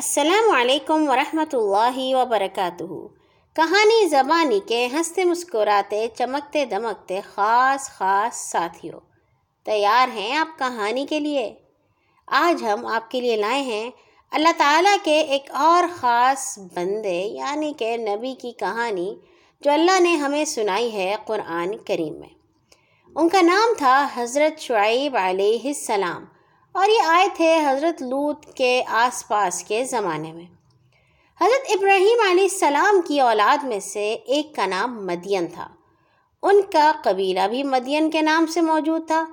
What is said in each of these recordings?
السلام علیکم ورحمۃ اللہ وبرکاتہ۔ کہانی زبانی کے ہنستے مسکراتے، چمکتے دمکتے خاص خاص ساتھیوں، تیار ہیں آپ کہانی کے لیے؟ آج ہم آپ کے لیے لائے ہیں اللہ تعالیٰ کے ایک اور خاص بندے یعنی کہ نبی کی کہانی جو اللہ نے ہمیں سنائی ہے قرآن کریم میں۔ ان کا نام تھا حضرت شعیب علیہ السلام۔ اور یہ آئے تھے حضرت لوت کے آس پاس کے زمانے میں۔ حضرت ابراہیم علیہ السلام کی اولاد میں سے ایک کا نام مدین تھا۔ ان کا قبیلہ بھی مدین کے نام سے موجود تھا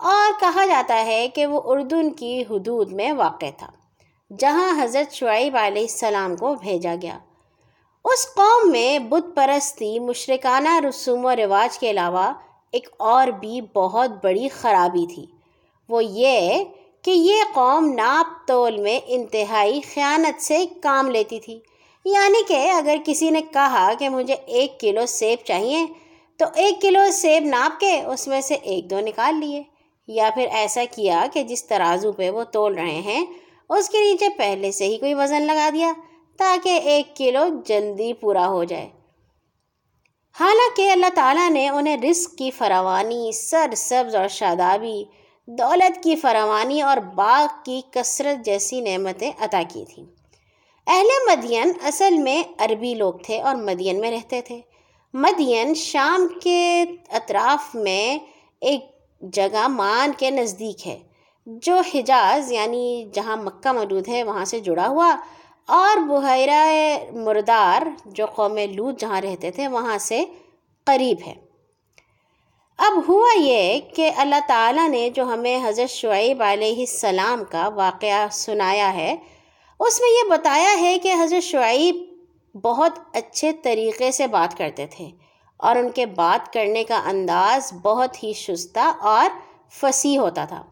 اور کہا جاتا ہے کہ وہ اردن کی حدود میں واقع تھا، جہاں حضرت شعیب علیہ السلام کو بھیجا گیا۔ اس قوم میں بت پرستی، مشرکانہ رسوم و رواج کے علاوہ ایک اور بھی بہت بڑی خرابی تھی۔ وہ یہ کہ یہ قوم ناپ تول میں انتہائی خیانت سے کام لیتی تھی۔ یعنی کہ اگر کسی نے کہا کہ مجھے ایک کلو سیب چاہیے، تو ایک کلو سیب ناپ کے اس میں سے ایک دو نکال لیے۔ یا پھر ایسا کیا کہ جس ترازو پہ وہ تول رہے ہیں، اس کے نیچے پہلے سے ہی کوئی وزن لگا دیا تاکہ ایک کلو جلدی پورا ہو جائے۔ حالانکہ اللہ تعالیٰ نے انہیں رزق کی فراوانی، سر سبز اور شادابی دولت کی فراوانی اور باغ کی کثرت جیسی نعمتیں عطا کی تھیں۔ اہل مدین اصل میں عربی لوگ تھے اور مدین میں رہتے تھے۔ مدین شام کے اطراف میں ایک جگہ مان کے نزدیک ہے، جو حجاز یعنی جہاں مکہ موجود ہے، وہاں سے جڑا ہوا۔ اور بحیرہ مردار، جو قوم لوت جہاں رہتے تھے، وہاں سے قریب ہے۔ اب ہوا یہ کہ اللہ تعالیٰ نے جو ہمیں حضرت شعیب علیہ السلام کا واقعہ سنایا ہے، اس میں یہ بتایا ہے کہ حضرت شعیب بہت اچھے طریقے سے بات کرتے تھے اور ان کے بات کرنے کا انداز بہت ہی شستہ اور فصیح ہوتا تھا۔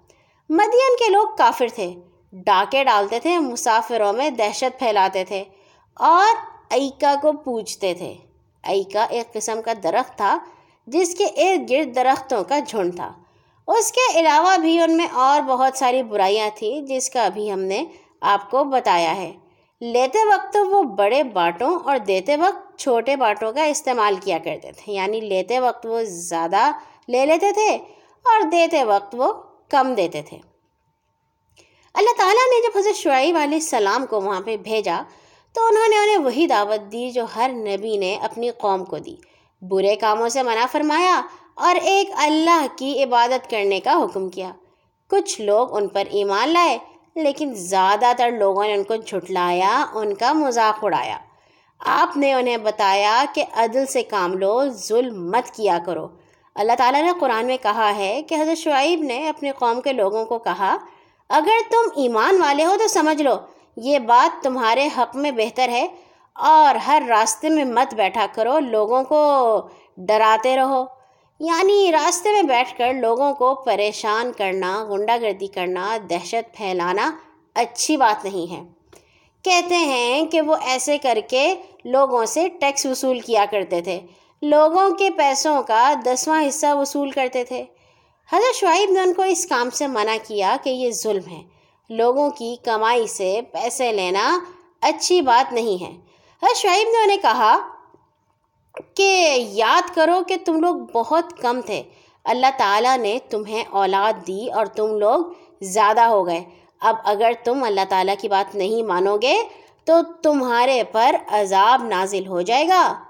مدین کے لوگ کافر تھے، ڈاکے ڈالتے تھے، مسافروں میں دہشت پھیلاتے تھے اور ایکا کو پوچھتے تھے۔ ایکا ایک قسم کا درخت تھا جس کے ارد گرد درختوں کا جھنڈ تھا۔ اس کے علاوہ بھی ان میں اور بہت ساری برائیاں تھیں جس کا بھی ہم نے آپ کو بتایا ہے۔ لیتے وقت وہ بڑے باٹوں اور دیتے وقت چھوٹے باٹوں کا استعمال کیا کرتے تھے۔ یعنی لیتے وقت وہ زیادہ لے لیتے تھے اور دیتے وقت وہ کم دیتے تھے۔ اللہ تعالیٰ نے جب حضرت شعیب علیہ السلام کو وہاں پہ بھیجا تو انہوں نے انہیں وہی دعوت دی جو ہر نبی نے اپنی قوم کو دی۔ برے کاموں سے منع فرمایا اور ایک اللہ کی عبادت کرنے کا حکم کیا۔ کچھ لوگ ان پر ایمان لائے، لیکن زیادہ تر لوگوں نے ان کو جھٹلایا، ان کا مذاق اڑایا۔ آپ نے انہیں بتایا کہ عدل سے کام لو، ظلم مت کیا کرو۔ اللہ تعالیٰ نے قرآن میں کہا ہے کہ حضرت شعیب نے اپنے قوم کے لوگوں کو کہا، اگر تم ایمان والے ہو تو سمجھ لو، یہ بات تمہارے حق میں بہتر ہے۔ اور ہر راستے میں مت بیٹھا کرو، لوگوں کو ڈراتے رہو۔ یعنی راستے میں بیٹھ کر لوگوں کو پریشان کرنا غنڈہ گردی کرنا، دہشت پھیلانا اچھی بات نہیں ہے۔ کہتے ہیں کہ وہ ایسے کر کے لوگوں سے ٹیکس وصول کیا کرتے تھے۔ لوگوں کے پیسوں کا دسواں حصہ وصول کرتے تھے۔ حضرت شعیب نے ان کو اس کام سے منع کیا کہ یہ ظلم ہے۔ لوگوں کی کمائی سے پیسے لینا اچھی بات نہیں ہے۔ شعیب نے انہیں کہا کہ یاد کرو کہ تم لوگ بہت کم تھے۔ اللہ تعالیٰ نے تمہیں اولاد دی اور تم لوگ زیادہ ہو گئے۔ اب اگر تم اللہ تعالیٰ کی بات نہیں مانو گے تو تمہارے پر عذاب نازل ہو جائے گا۔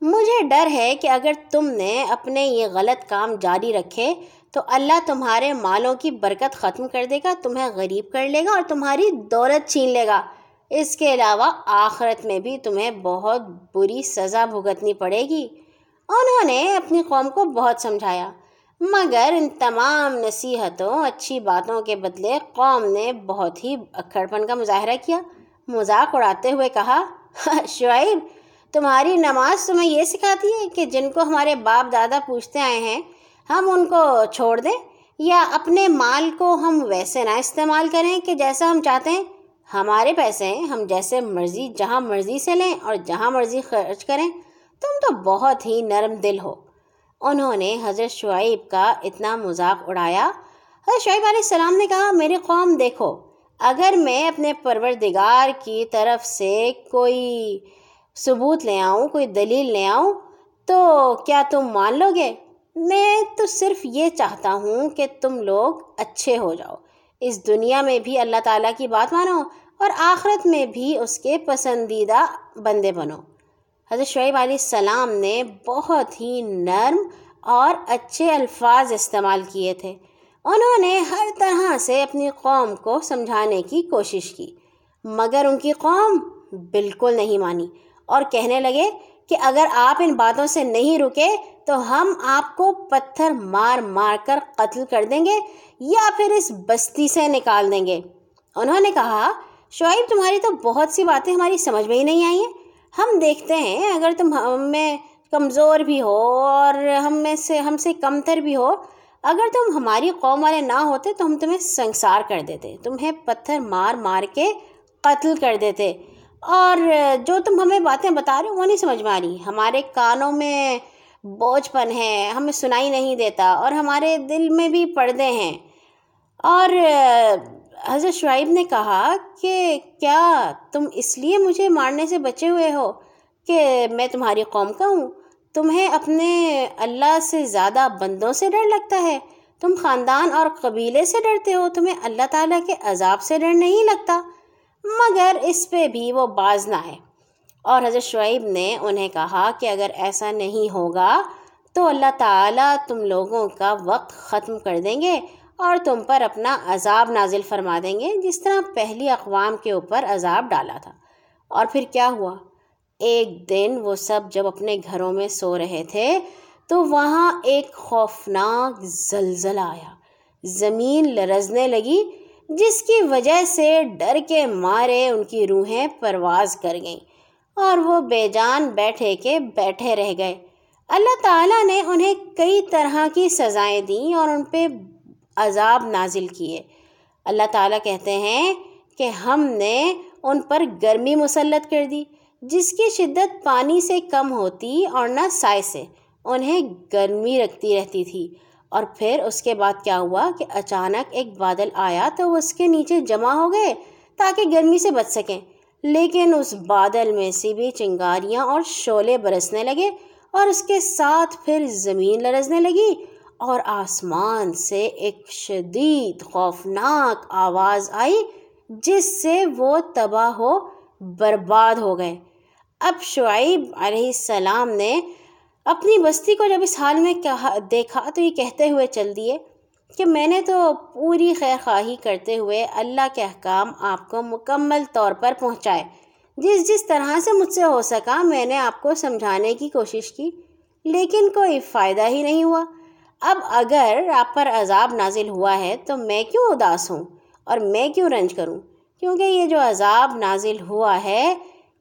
مجھے ڈر ہے کہ اگر تم نے اپنے یہ غلط کام جاری رکھے تو اللہ تمہارے مالوں کی برکت ختم کر دے گا، تمہیں غریب کر لے گا اور تمہاری دولت چھین لے گا۔ اس کے علاوہ آخرت میں بھی تمہیں بہت بری سزا بھگتنی پڑے گی۔ انہوں نے اپنی قوم کو بہت سمجھایا، مگر ان تمام نصیحتوں، اچھی باتوں کے بدلے قوم نے بہت ہی اکھڑپن کا مظاہرہ کیا۔ مذاق اڑاتے ہوئے کہا، شعیب، تمہاری نماز تمہیں یہ سکھاتی ہے کہ جن کو ہمارے باپ دادا پوچھتے آئے ہیں، ہم ان کو چھوڑ دیں؟ یا اپنے مال کو ہم ویسے نہ استعمال کریں کہ جیسا ہم چاہتے ہیں؟ ہمارے پیسے ہم جیسے مرضی، جہاں مرضی سے لیں اور جہاں مرضی خرچ کریں، تم تو بہت ہی نرم دل ہو۔ انہوں نے حضرت شعیب کا اتنا مذاق اڑایا۔ حضرت شعیب علیہ السلام نے کہا، میری قوم دیکھو، اگر میں اپنے پروردگار کی طرف سے کوئی ثبوت لے آؤں، کوئی دلیل لے آؤں، تو کیا تم مان لو گے میں تو صرف یہ چاہتا ہوں کہ تم لوگ اچھے ہو جاؤ۔ اس دنیا میں بھی اللہ تعالیٰ کی بات مانو اور آخرت میں بھی اس کے پسندیدہ بندے بنو۔ حضرت شعیب علیہ السلام نے بہت ہی نرم اور اچھے الفاظ استعمال کیے تھے۔ انہوں نے ہر طرح سے اپنی قوم کو سمجھانے کی کوشش کی، مگر ان کی قوم بالکل نہیں مانی اور کہنے لگے کہ اگر آپ ان باتوں سے نہیں رکے تو ہم آپ کو پتھر مار مار کر قتل کر دیں گے یا پھر اس بستی سے نکال دیں گے۔ انہوں نے کہا، شعیب تمہاری تو بہت سی باتیں ہماری سمجھ میں ہی نہیں آئی ہیں۔ ہم دیکھتے ہیں، اگر تم ہم میں کمزور بھی ہو اور ہم میں سے ہم سے کمتر بھی ہو، اگر تم ہماری قوم والے نہ ہوتے تو ہم تمہیں سنسار کر دیتے، تمہیں پتھر مار مار کے قتل کر دیتے۔ اور جو تم ہمیں باتیں بتا رہے ہو وہ نہیں سمجھ میں آ رہی۔ ہمارے کانوں میں بوجھ پن ہے، ہمیں سنائی نہیں دیتا اور ہمارے دل میں بھی پردے ہیں۔ اور حضرت شعیب نے کہا کہ کیا تم اس لیے مجھے مارنے سے بچے ہوئے ہو کہ میں تمہاری قوم کا ہوں؟ تمہیں اپنے اللہ سے زیادہ بندوں سے ڈر لگتا ہے۔ تم خاندان اور قبیلے سے ڈرتے ہو، تمہیں اللہ تعالیٰ کے عذاب سے ڈر نہیں لگتا۔ مگر اس پہ بھی وہ باز نہ ہے۔ اور حضرت شعیب نے انہیں کہا کہ اگر ایسا نہیں ہوگا تو اللہ تعالیٰ تم لوگوں کا وقت ختم کر دیں گے اور تم پر اپنا عذاب نازل فرما دیں گے۔ جس طرح پہلی اقوام کے اوپر عذاب ڈالا تھا۔ اور پھر کیا ہوا؟ ایک دن وہ سب جب اپنے گھروں میں سو رہے تھے تو وہاں ایک خوفناک زلزلہ آیا۔ زمین لرزنے لگی جس کی وجہ سے ڈر کے مارے ان کی روحیں پرواز کر گئیں اور وہ بے جان بیٹھے کے بیٹھے رہ گئے۔ اللہ تعالیٰ نے انہیں کئی طرح کی سزائیں دیں اور ان پہ عذاب نازل کیے۔ اللہ تعالیٰ کہتے ہیں کہ ہم نے ان پر گرمی مسلط کر دی، جس کی شدت پانی سے کم ہوتی اور نہ سائے سے، انہیں گرمی رکھتی رہتی تھی۔ اور پھر اس کے بعد کیا ہوا کہ اچانک ایک بادل آیا تو وہ اس کے نیچے جمع ہو گئے تاکہ گرمی سے بچ سکیں۔ لیکن اس بادل میں سے بھی چنگاریاں اور شعلے برسنے لگے اور اس کے ساتھ پھر زمین لرزنے لگی اور آسمان سے ایک شدید خوفناک آواز آئی جس سے وہ تباہ ہو برباد ہو گئے۔ اب شعیب علیہ السلام نے اپنی بستی کو جب اس حال میں کہا دیکھا تو یہ کہتے ہوئے چل دیے کہ میں نے تو پوری خیر خواہی کرتے ہوئے اللہ کے احکام آپ کو مکمل طور پر پہنچائے۔ جس جس طرح سے مجھ سے ہو سکا میں نے آپ کو سمجھانے کی کوشش کی، لیکن کوئی فائدہ ہی نہیں ہوا۔ اب اگر آپ پر عذاب نازل ہوا ہے تو میں کیوں اداس ہوں اور میں کیوں رنج کروں؟ کیونکہ یہ جو عذاب نازل ہوا ہے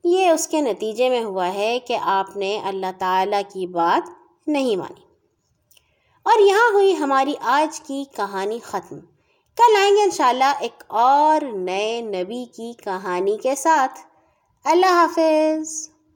یہ اس کے نتیجے میں ہوا ہے کہ آپ نے اللہ تعالیٰ کی بات نہیں مانی۔ اور یہاں ہوئی ہماری آج کی کہانی ختم۔ کل آئیں گے انشاءاللہ ایک اور نئے نبی کی کہانی کے ساتھ۔ اللہ حافظ۔